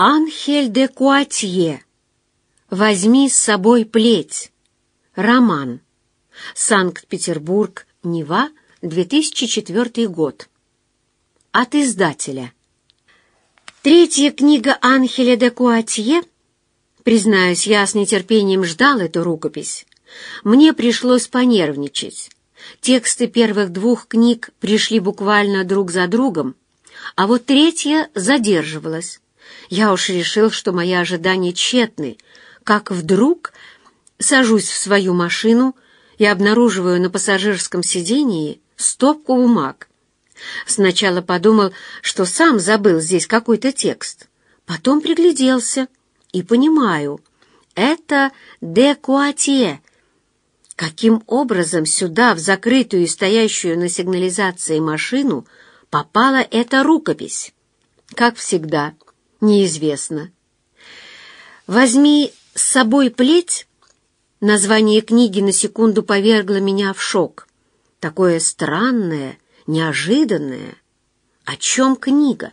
Анхель де Куатье. Возьми с собой плеть. Роман. Санкт-Петербург, Нева, 2004 год. От издателя. Третья книга Анхеля де Куатье. Признаюсь, я с нетерпением ждал эту рукопись. Мне пришлось понервничать. Тексты первых двух книг пришли буквально друг за другом, а вот третья задерживалась. Я уж решил, что мои ожидания тщетны, как вдруг сажусь в свою машину и обнаруживаю на пассажирском сидении стопку бумаг. Сначала подумал, что сам забыл здесь какой-то текст. Потом пригляделся и понимаю, это «де Куатье». Каким образом сюда, в закрытую и стоящую на сигнализации машину, попала эта рукопись? Как всегда, неизвестно. «Возьми с собой плеть» Название книги на секунду повергло меня в шок. Такое странное, неожиданное. О чем книга?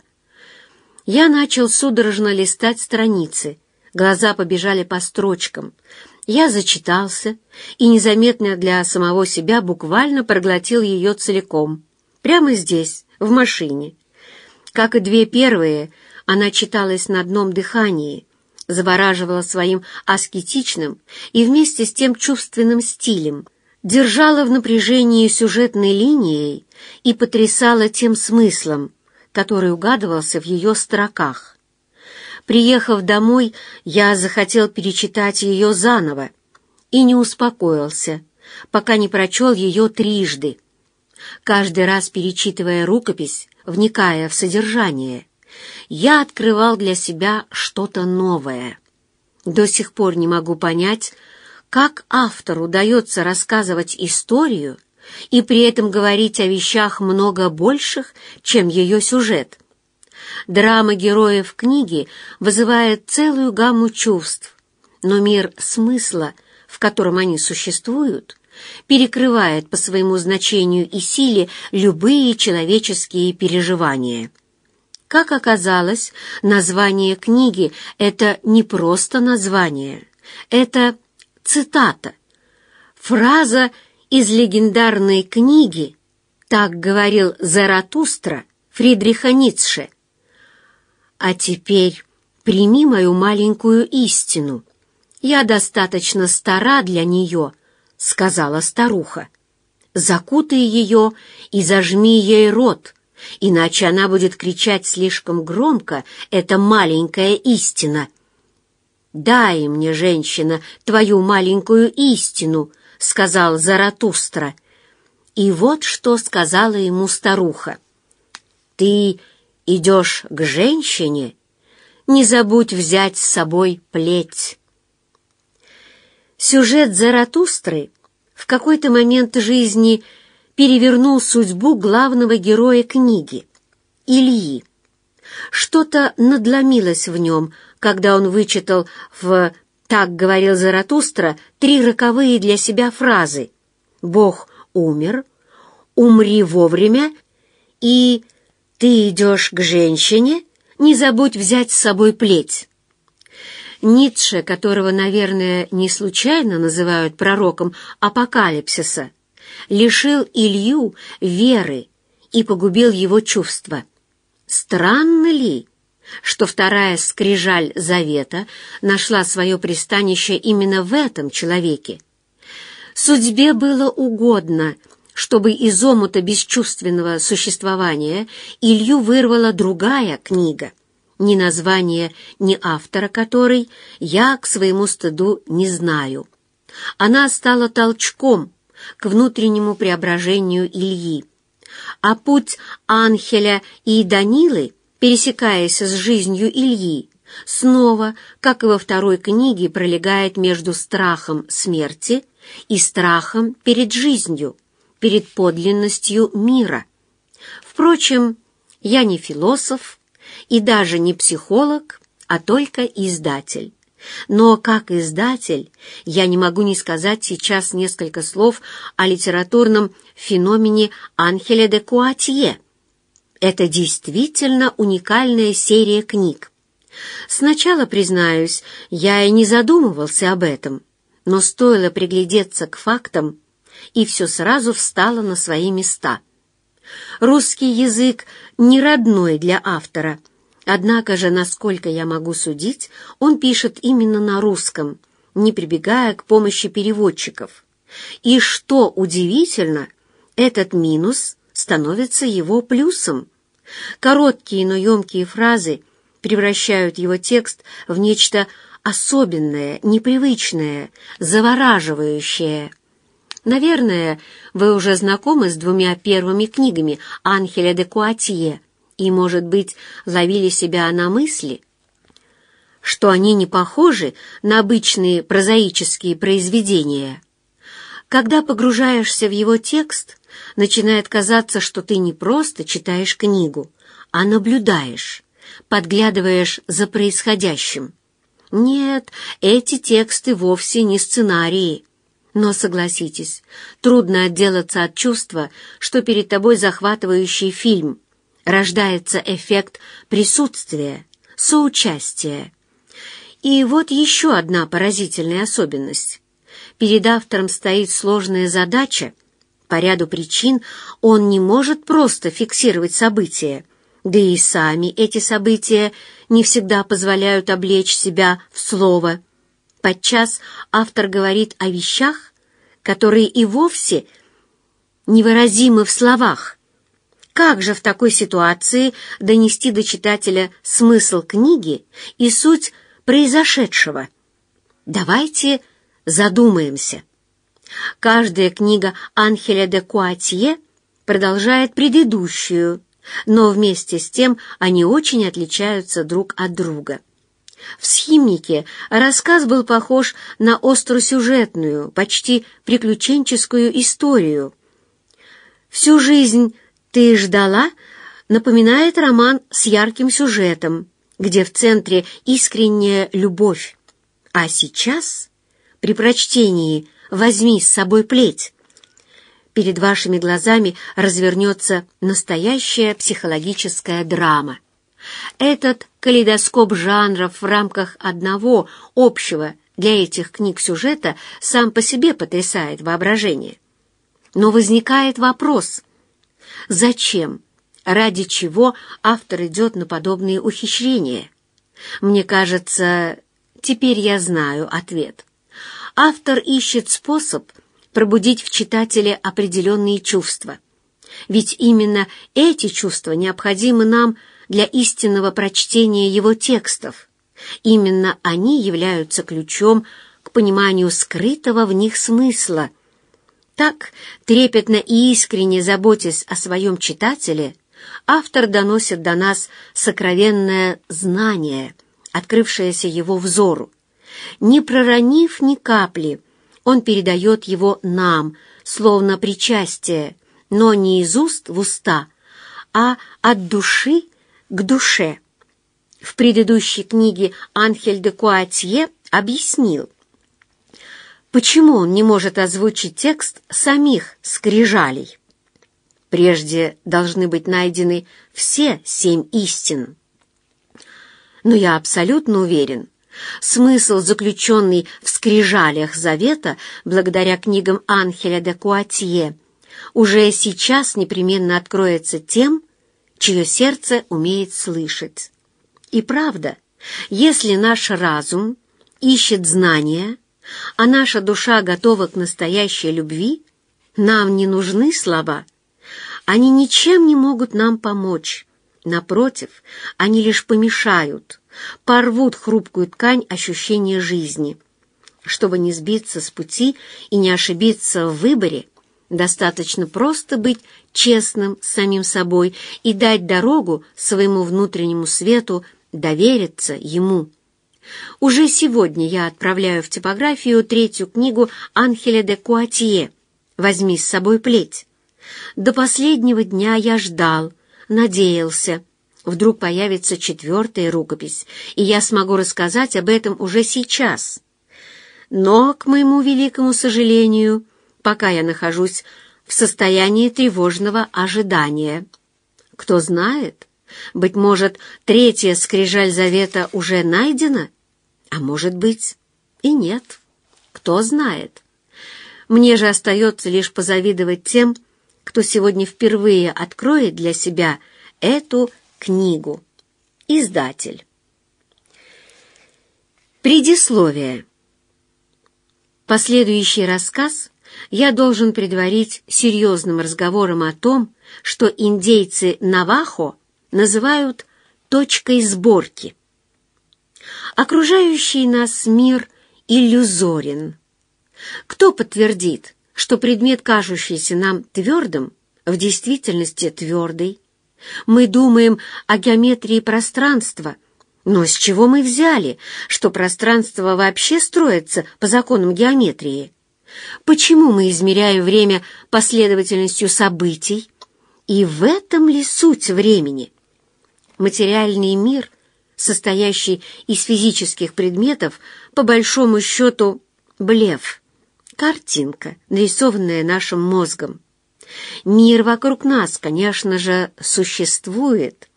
Я начал судорожно листать страницы. Глаза побежали по строчкам. Я зачитался и незаметно для самого себя буквально проглотил ее целиком. Прямо здесь, в машине. Как и две первые, она читалась на одном дыхании, завораживала своим аскетичным и вместе с тем чувственным стилем, держала в напряжении сюжетной линией и потрясала тем смыслом, который угадывался в ее строках. Приехав домой, я захотел перечитать ее заново и не успокоился, пока не прочел ее трижды. Каждый раз перечитывая рукопись, вникая в содержание, я открывал для себя что-то новое. До сих пор не могу понять, как автору удается рассказывать историю и при этом говорить о вещах много больших, чем ее сюжет. Драма героев книги вызывает целую гамму чувств, но мир смысла, в котором они существуют, перекрывает по своему значению и силе любые человеческие переживания. Как оказалось, название книги — это не просто название, это цитата. Фраза из легендарной книги «Так говорил Заратустра» Фридриха Ницше. «А теперь прими мою маленькую истину. Я достаточно стара для нее», — сказала старуха. «Закутай ее и зажми ей рот» иначе она будет кричать слишком громко «Это маленькая истина». «Дай мне, женщина, твою маленькую истину», — сказал Заратустра. И вот что сказала ему старуха. «Ты идешь к женщине? Не забудь взять с собой плеть». Сюжет Заратустры в какой-то момент жизни — перевернул судьбу главного героя книги — Ильи. Что-то надломилось в нем, когда он вычитал в «Так говорил Заратустра» три роковые для себя фразы «Бог умер», «Умри вовремя» и «Ты идешь к женщине, не забудь взять с собой плеть». Ницше, которого, наверное, не случайно называют пророком апокалипсиса, лишил Илью веры и погубил его чувства. Странно ли, что вторая скрижаль завета нашла свое пристанище именно в этом человеке? Судьбе было угодно, чтобы из омута бесчувственного существования Илью вырвала другая книга, ни названия, ни автора которой я к своему стыду не знаю. Она стала толчком, к внутреннему преображению Ильи. А путь Анхеля и Данилы, пересекаясь с жизнью Ильи, снова, как и во второй книге, пролегает между страхом смерти и страхом перед жизнью, перед подлинностью мира. Впрочем, я не философ и даже не психолог, а только издатель. Но как издатель я не могу не сказать сейчас несколько слов о литературном феномене Анхеля де Куатье. Это действительно уникальная серия книг. Сначала, признаюсь, я и не задумывался об этом, но стоило приглядеться к фактам, и все сразу встало на свои места. Русский язык не родной для автора, однако же, насколько я могу судить, он пишет именно на русском, не прибегая к помощи переводчиков. И что удивительно, этот минус становится его плюсом. Короткие, но емкие фразы превращают его текст в нечто особенное, непривычное, завораживающее. Наверное, вы уже знакомы с двумя первыми книгами Анхеля де Куатье и, может быть, ловили себя на мысли, что они не похожи на обычные прозаические произведения. Когда погружаешься в его текст, начинает казаться, что ты не просто читаешь книгу, а наблюдаешь, подглядываешь за происходящим. Нет, эти тексты вовсе не сценарии. Но согласитесь, трудно отделаться от чувства, что перед тобой захватывающий фильм. Рождается эффект присутствия, соучастия. И вот еще одна поразительная особенность. Перед автором стоит сложная задача. По ряду причин он не может просто фиксировать события, да и сами эти события не всегда позволяют облечь себя в слово. Подчас автор говорит о вещах, которые и вовсе невыразимы в словах. Как же в такой ситуации донести до читателя смысл книги и суть произошедшего? Давайте задумаемся. Каждая книга Анхеля де Куатье продолжает предыдущую, но вместе с тем они очень отличаются друг от друга. В «Схимнике» рассказ был похож на остросюжетную, почти приключенческую историю. «Всю жизнь ты ждала» напоминает роман с ярким сюжетом, где в центре искренняя любовь. А сейчас, при прочтении «Возьми с собой плеть», перед вашими глазами развернется настоящая психологическая драма. Этот калейдоскоп жанров в рамках одного общего для этих книг сюжета сам по себе потрясает воображение. Но возникает вопрос, зачем, ради чего автор идет на подобные ухищрения? Мне кажется, теперь я знаю ответ. Автор ищет способ пробудить в читателе определенные чувства. Ведь именно эти чувства необходимы нам для истинного прочтения его текстов. Именно они являются ключом к пониманию скрытого в них смысла. Так, трепетно и искренне заботясь о своем читателе, автор доносит до нас сокровенное знание, открывшееся его взору. Не проронив ни капли, он передает его нам, словно причастие, но не из уст в уста, а от души к душе. В предыдущей книге Анхель де Куатье объяснил, почему он не может озвучить текст самих скрижалей. Прежде должны быть найдены все семь истин. Но я абсолютно уверен, смысл, заключенный в скрижалях Завета, благодаря книгам Анхеля де Куатье, уже сейчас непременно откроется тем, чье сердце умеет слышать. И правда, если наш разум ищет знания, а наша душа готова к настоящей любви, нам не нужны слова. Они ничем не могут нам помочь. Напротив, они лишь помешают, порвут хрупкую ткань ощущения жизни. Чтобы не сбиться с пути и не ошибиться в выборе, достаточно просто быть честным с самим собой и дать дорогу своему внутреннему свету, довериться ему. Уже сегодня я отправляю в типографию третью книгу Анхеля де Куатье «Возьми с собой плеть». До последнего дня я ждал, надеялся. Вдруг появится четвертая рукопись, и я смогу рассказать об этом уже сейчас. Но, к моему великому сожалению, пока я нахожусь в состоянии тревожного ожидания. Кто знает, Быть может, третья скрижаль завета уже найдена? А может быть, и нет. Кто знает. Мне же остается лишь позавидовать тем, кто сегодня впервые откроет для себя эту книгу. Издатель. Предисловие. Последующий рассказ я должен предварить серьезным разговором о том, что индейцы Навахо называют точкой сборки. Окружающий нас мир иллюзорен. Кто подтвердит, что предмет, кажущийся нам твердым, в действительности твердый? Мы думаем о геометрии пространства – но с чего мы взяли, что пространство вообще строится по законам геометрии? Почему мы измеряем время последовательностью событий? И в этом ли суть времени? Материальный мир, состоящий из физических предметов, по большому счету блеф, картинка, нарисованная нашим мозгом. Мир вокруг нас, конечно же, существует,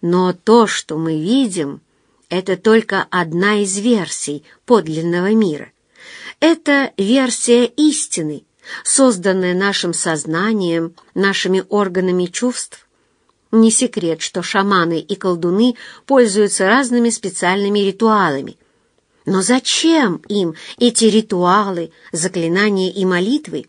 но то, что мы видим, это только одна из версий подлинного мира. Это версия истины, созданная нашим сознанием, нашими органами чувств. Не секрет, что шаманы и колдуны пользуются разными специальными ритуалами. Но зачем им эти ритуалы, заклинания и молитвы?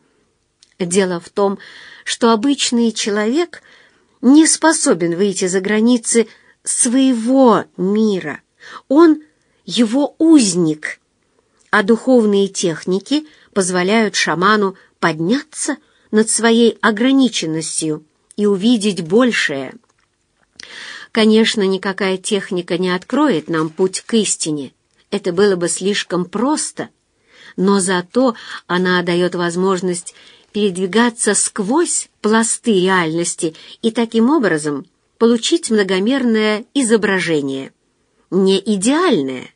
Дело в том, что обычный человек — не способен выйти за границы своего мира. Он его узник, а духовные техники позволяют шаману подняться над своей ограниченностью и увидеть большее. Конечно, никакая техника не откроет нам путь к истине. Это было бы слишком просто, но зато она дает возможность передвигаться сквозь пласты реальности и таким образом получить многомерное изображение. Не идеальное,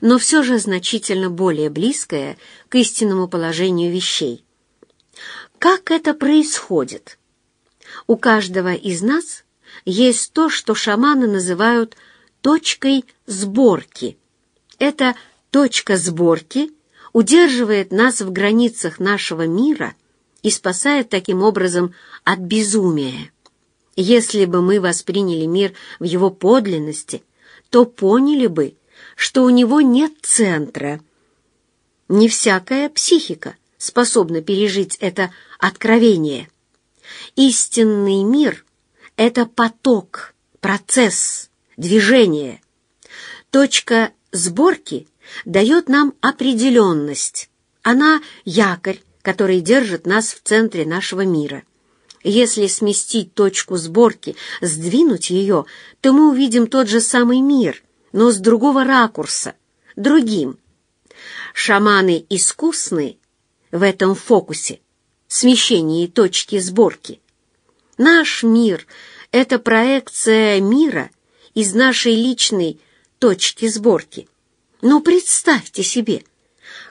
но все же значительно более близкое к истинному положению вещей. Как это происходит? У каждого из нас есть то, что шаманы называют точкой сборки. Эта точка сборки удерживает нас в границах нашего мира и спасает таким образом от безумия. Если бы мы восприняли мир в его подлинности, то поняли бы, что у него нет центра. Не всякая психика способна пережить это откровение. Истинный мир — это поток, процесс, движение. Точка сборки дает нам определенность. Она — якорь, который держит нас в центре нашего мира. Если сместить точку сборки, сдвинуть ее, то мы увидим тот же самый мир, но с другого ракурса, другим. Шаманы искусны в этом фокусе, смещении точки сборки. Наш мир — это проекция мира из нашей личной точки сборки. Но представьте себе,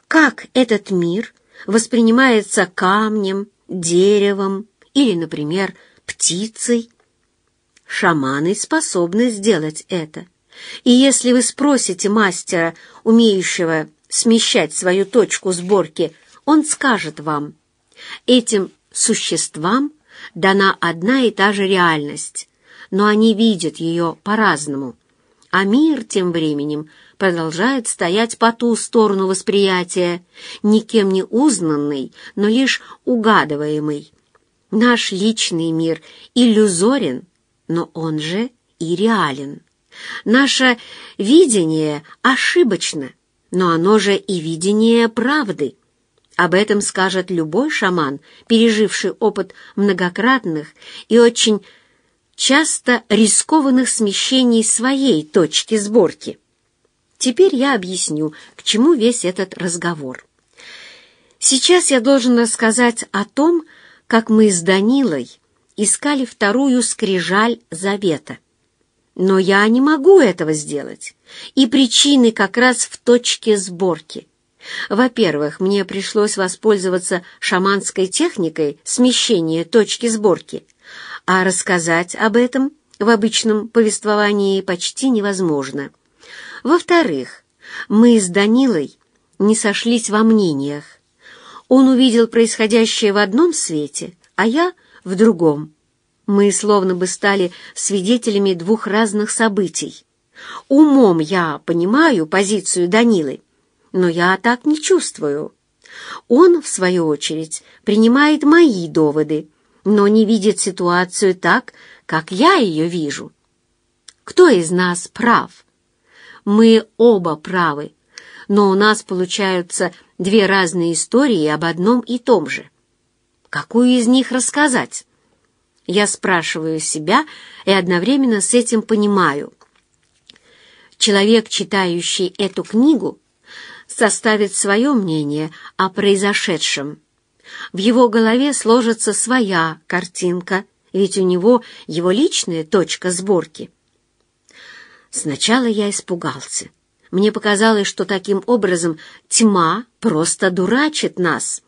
как этот мир воспринимается камнем, деревом или, например, птицей. Шаманы способны сделать это. И если вы спросите мастера, умеющего смещать свою точку сборки, он скажет вам, этим существам дана одна и та же реальность, но они видят ее по-разному. А мир тем временем продолжает стоять по ту сторону восприятия, никем не узнанный, но лишь угадываемый. Наш личный мир иллюзорен, но он же и реален. Наше видение ошибочно, но оно же и видение правды. Об этом скажет любой шаман, переживший опыт многократных и очень часто рискованных смещений своей точки сборки. Теперь я объясню, к чему весь этот разговор. Сейчас я должен рассказать о том, как мы с Данилой искали вторую скрижаль завета. Но я не могу этого сделать, и причины как раз в точке сборки. Во-первых, мне пришлось воспользоваться шаманской техникой смещения точки сборки, а рассказать об этом в обычном повествовании почти невозможно. Во-вторых, мы с Данилой не сошлись во мнениях. Он увидел происходящее в одном свете, а я — в другом. Мы словно бы стали свидетелями двух разных событий. Умом я понимаю позицию Данилы, но я так не чувствую. Он, в свою очередь, принимает мои доводы, но не видит ситуацию так, как я ее вижу. Кто из нас прав? Мы оба правы, но у нас получаются две разные истории об одном и том же. Какую из них рассказать? Я спрашиваю себя и одновременно с этим понимаю. Человек, читающий эту книгу, составит свое мнение о произошедшем. В его голове сложится своя картинка, ведь у него его личная точка сборки. Сначала я испугался. Мне показалось, что таким образом тьма просто дурачит нас.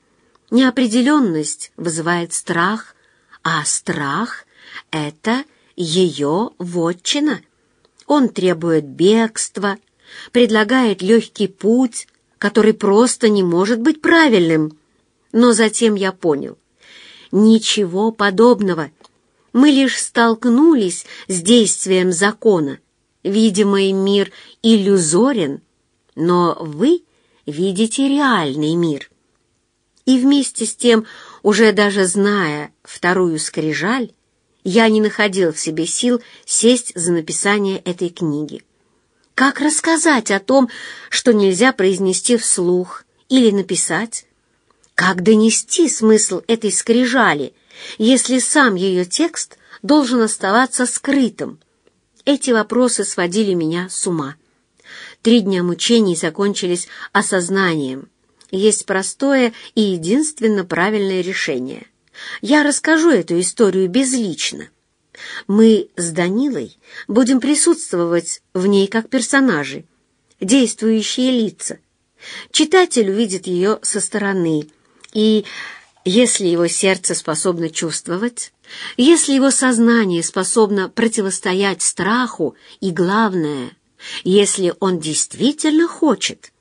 Неопределенность вызывает страх, а страх — это ее вотчина. Он требует бегства, предлагает легкий путь, который просто не может быть правильным. Но затем я понял. Ничего подобного. Мы лишь столкнулись с действием закона. Видимый мир иллюзорен, но вы видите реальный мир. И вместе с тем, уже даже зная вторую скрижаль, я не находил в себе сил сесть за написание этой книги. Как рассказать о том, что нельзя произнести вслух или написать? Как донести смысл этой скрижали, если сам ее текст должен оставаться скрытым? Эти вопросы сводили меня с ума. Три дня мучений закончились осознанием. Есть простое и единственно правильное решение. Я расскажу эту историю безлично. Мы с Данилой будем присутствовать в ней как персонажи, действующие лица. Читатель увидит ее со стороны, и, если его сердце способно чувствовать, если его сознание способно противостоять страху и, главное, если он действительно хочет,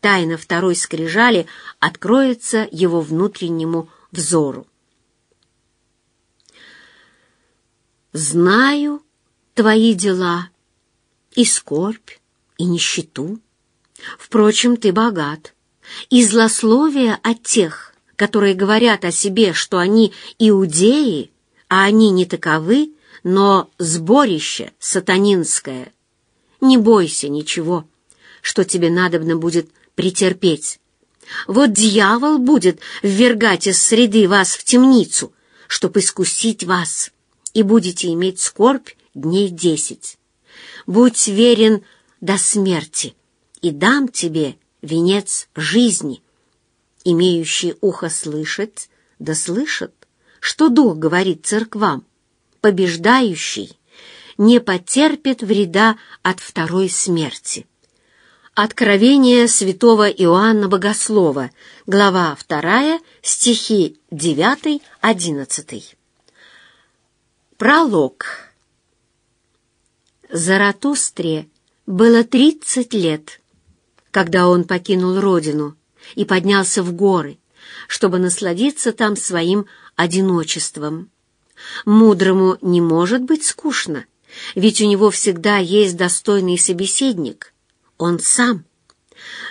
тайна второй скрижали откроется его внутреннему взору. Знаю твои дела, и скорбь, и нищету. Впрочем, ты богат, и злословие от тех, которые говорят о себе, что они иудеи, а они не таковы, но сборище сатанинское. Не бойся ничего, что тебе надобно будет претерпеть. Вот дьявол будет ввергать из среды вас в темницу, чтоб искусить вас и будете иметь скорбь дней десять. Будь верен до смерти, и дам тебе венец жизни. Имеющий ухо слышать, да слышит, что Дух говорит церквам. Побеждающий не потерпит вреда от второй смерти. Откровение святого Иоанна Богослова, глава 2, стихи 9-11. Пролог. Заратустре было тридцать лет, когда он покинул родину и поднялся в горы, чтобы насладиться там своим одиночеством. Мудрому не может быть скучно, ведь у него всегда есть достойный собеседник — он сам.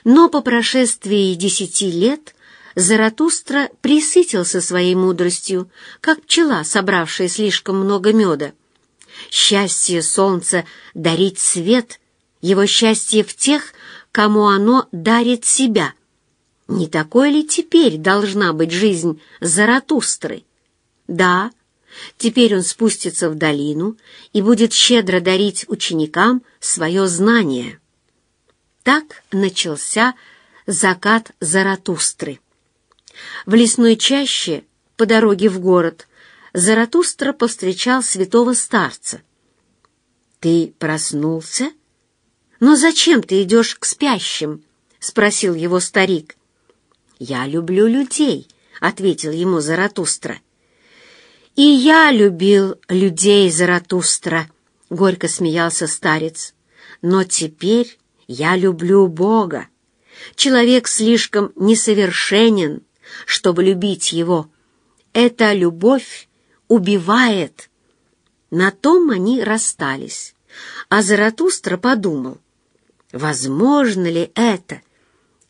Но по прошествии десяти лет Заратустра присытился своей мудростью, как пчела, собравшая слишком много меда. Счастье солнца — дарить свет, его счастье в тех, кому оно дарит себя. Не такой ли теперь должна быть жизнь Заратустры? Да, теперь он спустится в долину и будет щедро дарить ученикам свое знание. Так начался закат Заратустры. В лесной чаще, по дороге в город, Заратустра повстречал святого старца. «Ты проснулся? Но зачем ты идешь к спящим?» — спросил его старик. «Я люблю людей», — ответил ему Заратустра. «И я любил людей, Заратустра», — горько смеялся старец. «Но теперь я люблю Бога. Человек слишком несовершенен, чтобы любить Его. Эта любовь убивает». На том они расстались, а Заратустра подумал, возможно ли это?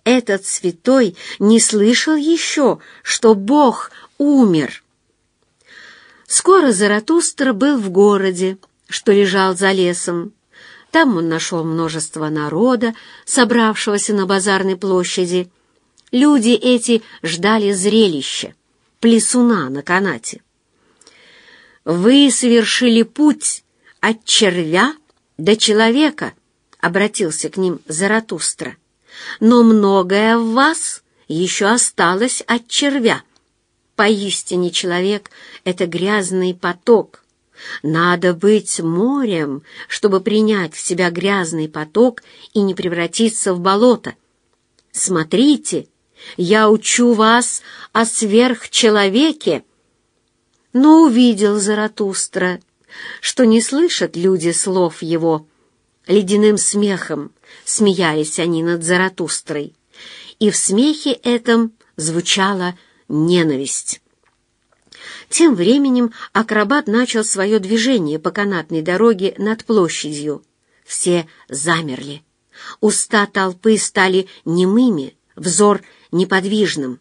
Этот святой не слышал еще, что Бог умер. Скоро Заратустра был в городе, что лежал за лесом. Там он нашел множество народа, собравшегося на базарной площади. Люди эти ждали зрелища, плесуна на канате. «Вы совершили путь от червя до человека», — обратился к ним Заратустра. «Но многое в вас еще осталось от червя. Поистине человек — это грязный поток, надо быть морем, чтобы принять в себя грязный поток и не превратиться в болото. Смотрите, я учу вас о сверхчеловеке. Но увидел Заратустра, что не слышат люди слов его. Ледяным смехом смеялись они над Заратустрой, и в смехе этом звучала ненависть. Тем временем акробат начал свое движение по канатной дороге над площадью. Все замерли. Уста толпы стали немыми, взор неподвижным.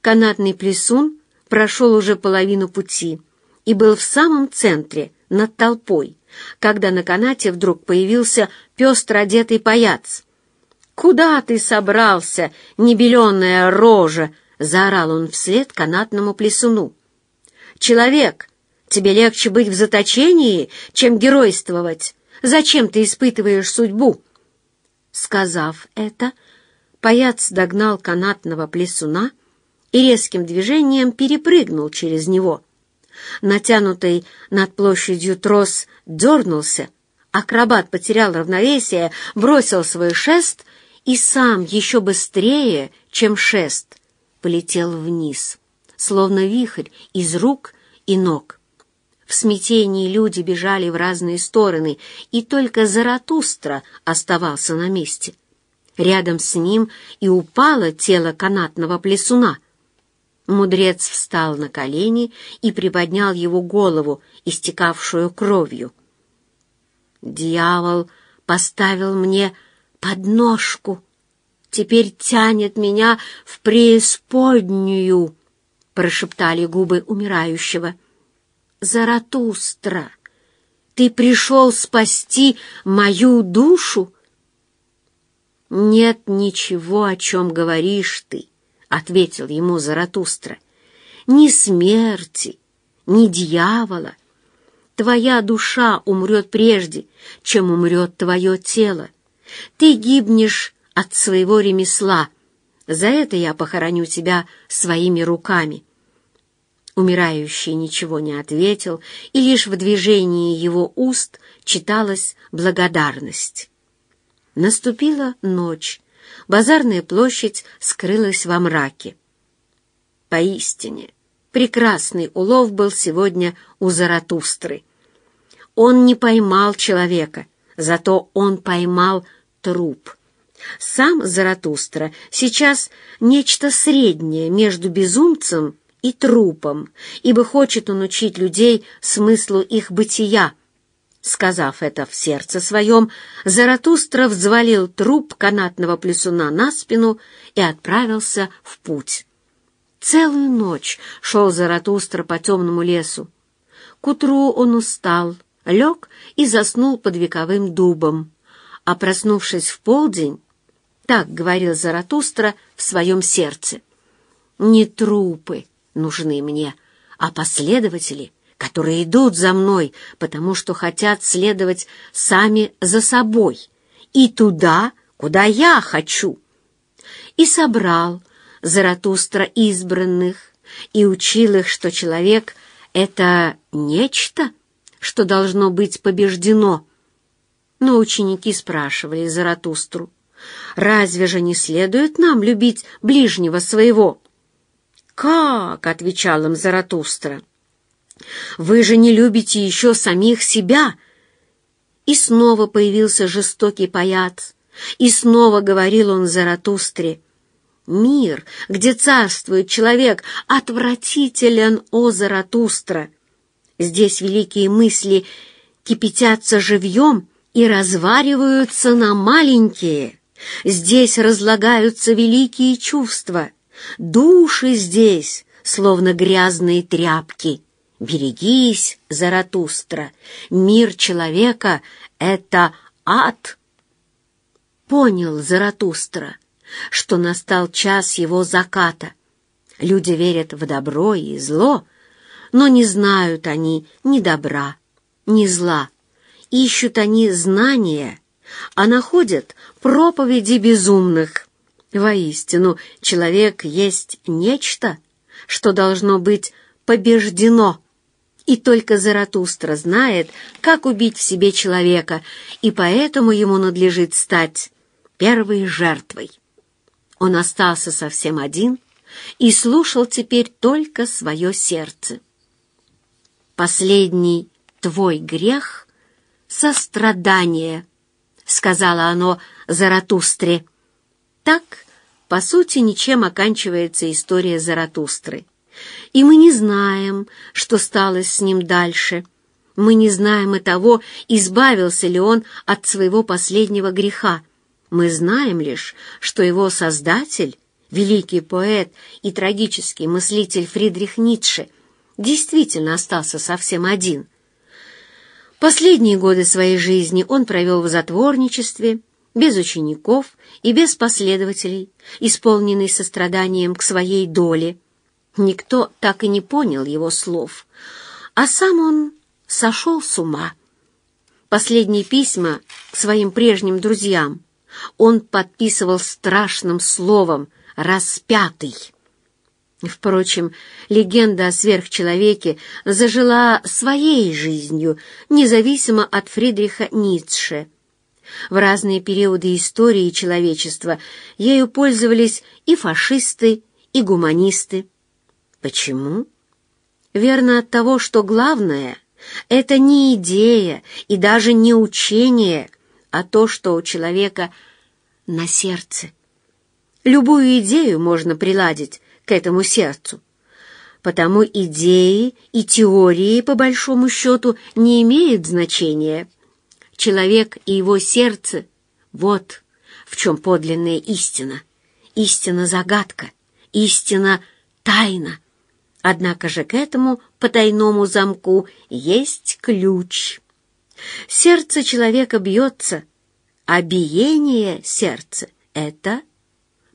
Канатный плесун прошел уже половину пути и был в самом центре, над толпой, когда на канате вдруг появился пестро одетый паяц. «Куда ты собрался, небеленая рожа?» — заорал он вслед канатному плесуну. «Человек, тебе легче быть в заточении, чем геройствовать. Зачем ты испытываешь судьбу?» Сказав это, паяц догнал канатного плесуна и резким движением перепрыгнул через него. Натянутый над площадью трос дернулся, акробат потерял равновесие, бросил свой шест и сам еще быстрее, чем шест, полетел вниз словно вихрь, из рук и ног. В смятении люди бежали в разные стороны, и только Заратустра оставался на месте. Рядом с ним и упало тело канатного плесуна. Мудрец встал на колени и приподнял его голову, истекавшую кровью. «Дьявол поставил мне подножку, теперь тянет меня в преисподнюю», — прошептали губы умирающего. «Заратустра, ты пришел спасти мою душу?» «Нет ничего, о чем говоришь ты», — ответил ему Заратустра. «Ни смерти, ни дьявола. Твоя душа умрет прежде, чем умрет твое тело. Ты гибнешь от своего ремесла, за это я похороню тебя своими руками». Умирающий ничего не ответил, и лишь в движении его уст читалась благодарность. Наступила ночь. Базарная площадь скрылась во мраке. Поистине, прекрасный улов был сегодня у Заратустры. Он не поймал человека, зато он поймал труп. Сам Заратустра сейчас нечто среднее между безумцем и трупом, ибо хочет он учить людей смыслу их бытия. Сказав это в сердце своем, Заратустра взвалил труп канатного плесуна на спину и отправился в путь. Целую ночь шел Заратустра по темному лесу. К утру он устал, лег и заснул под вековым дубом, а проснувшись в полдень, так говорил Заратустра в своем сердце. «Не трупы нужны мне, а последователи, которые идут за мной, потому что хотят следовать сами за собой и туда, куда я хочу». И собрал Заратустра избранных и учил их, что человек — это нечто, что должно быть побеждено. Но ученики спрашивали Заратустру, Разве же не следует нам любить ближнего своего? «Как?» — отвечал им Заратустра. «Вы же не любите еще самих себя. И снова появился жестокий паяц, и снова говорил он Заратустре. «Мир, где царствует человек, отвратителен, о Заратустра!» Здесь великие мысли кипятятся живьем и развариваются на маленькие. Здесь разлагаются великие чувства. Души здесь, словно грязные тряпки. Берегись, Заратустра, мир человека — это ад. Понял Заратустра, что настал час его заката. Люди верят в добро и зло, но не знают они ни добра, ни зла. Ищут они знания, а находят проповеди безумных. Воистину, человек есть нечто, что должно быть побеждено. И только Заратустра знает, как убить в себе человека, и поэтому ему надлежит стать первой жертвой. Он остался совсем один и слушал теперь только свое сердце. «Последний твой грех — сострадание», — сказала оно Заратустре. Так, по сути, ничем оканчивается история Заратустры. И мы не знаем, что стало с ним дальше. Мы не знаем и того, избавился ли он от своего последнего греха. Мы знаем лишь, что его создатель, великий поэт и трагический мыслитель Фридрих Ницше — действительно остался совсем один. Последние годы своей жизни он провел в затворничестве, без учеников и без последователей, исполненный состраданием к своей доле. Никто так и не понял его слов, а сам он сошел с ума. Последние письма к своим прежним друзьям он подписывал страшным словом «распятый». Впрочем, легенда о сверхчеловеке зажила своей жизнью, независимо от Фридриха Ницше. В разные периоды истории человечества ею пользовались и фашисты, и гуманисты. Почему? Верно от того, что главное — это не идея и даже не учение, а то, что у человека на сердце. Любую идею можно приладить к этому сердцу. Потому идеи и теории, по большому счету, не имеют значения. Человек и его сердце — вот в чем подлинная истина. Истина-загадка, истина-тайна. Однако же к этому потайному замку есть ключ. Сердце человека бьется, а биение сердца — это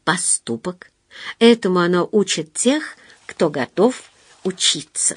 поступок. Этому оно учит тех, кто готов учиться.